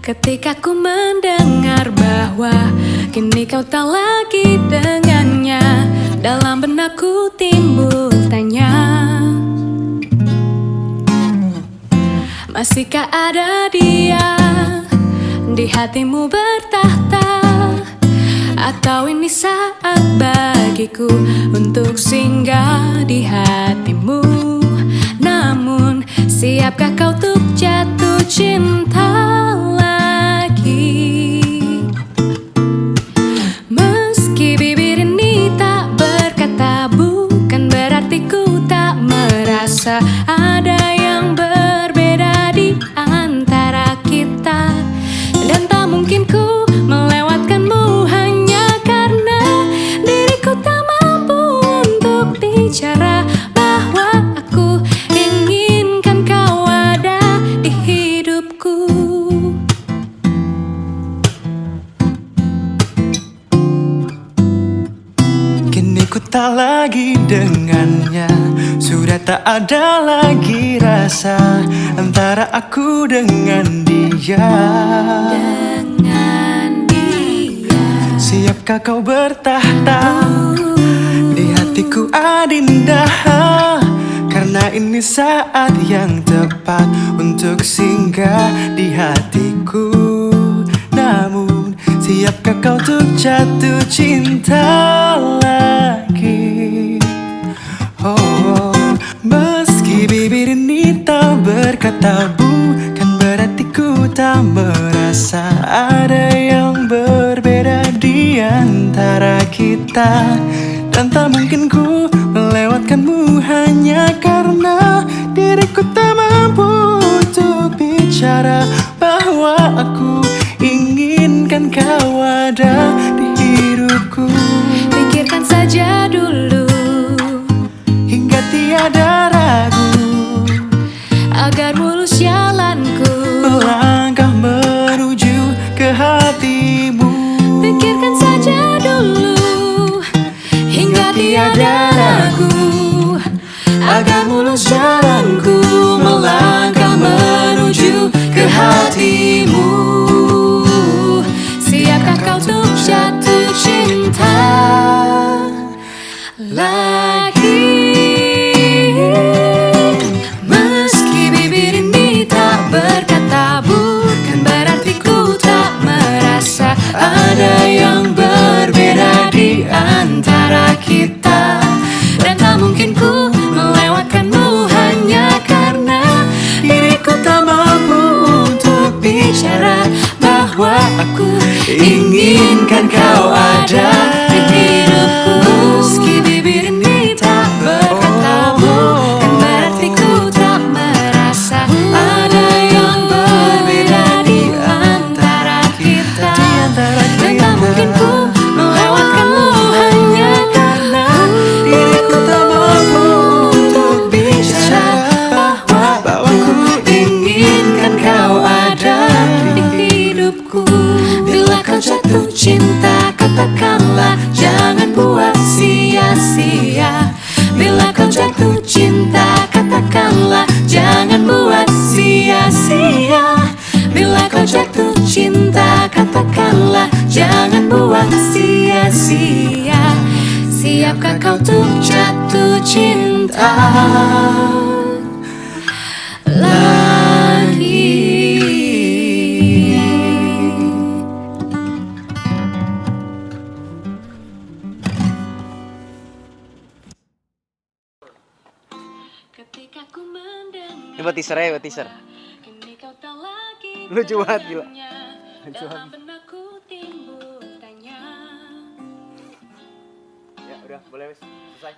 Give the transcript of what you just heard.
Ketika ku mendengar bahwa Kini kau tak lagi dengannya Dalam benakku timbul tanya Masihkah ada dia Di hatimu bertahta? Atau ini saat bagiku Untuk singgah di hatimu lagi dengannya. Sudah tak ada lagi rasa Antara aku dengan dia. Dengan dia. Siapkah kau bertahta? Di hatiku adinda Karena ini saat yang tepat Untuk singgah di hatiku. Namun siapkah kau untuk jatuh cinta berkata bukan berarti ku tak merasa ada yang berbeda di antara kita. Dan tak mungkin ku melewatkanmu hanya karena diriku tak mampu untuk bicara bahwa aku inginkan kau ada di hidupku lagi katakanlah jangan buat sia-sia. Bila kau jatuh cinta katakanlah jangan buat sia-sia. Bila kau jatuh cinta katakanlah jangan buat sia-sia. Siapkah kau untuk jatuh cinta Ini buat teaser ya, buat teaser. Kau tak lagi Lucu banget, gila. Ya udah boleh wes selesai.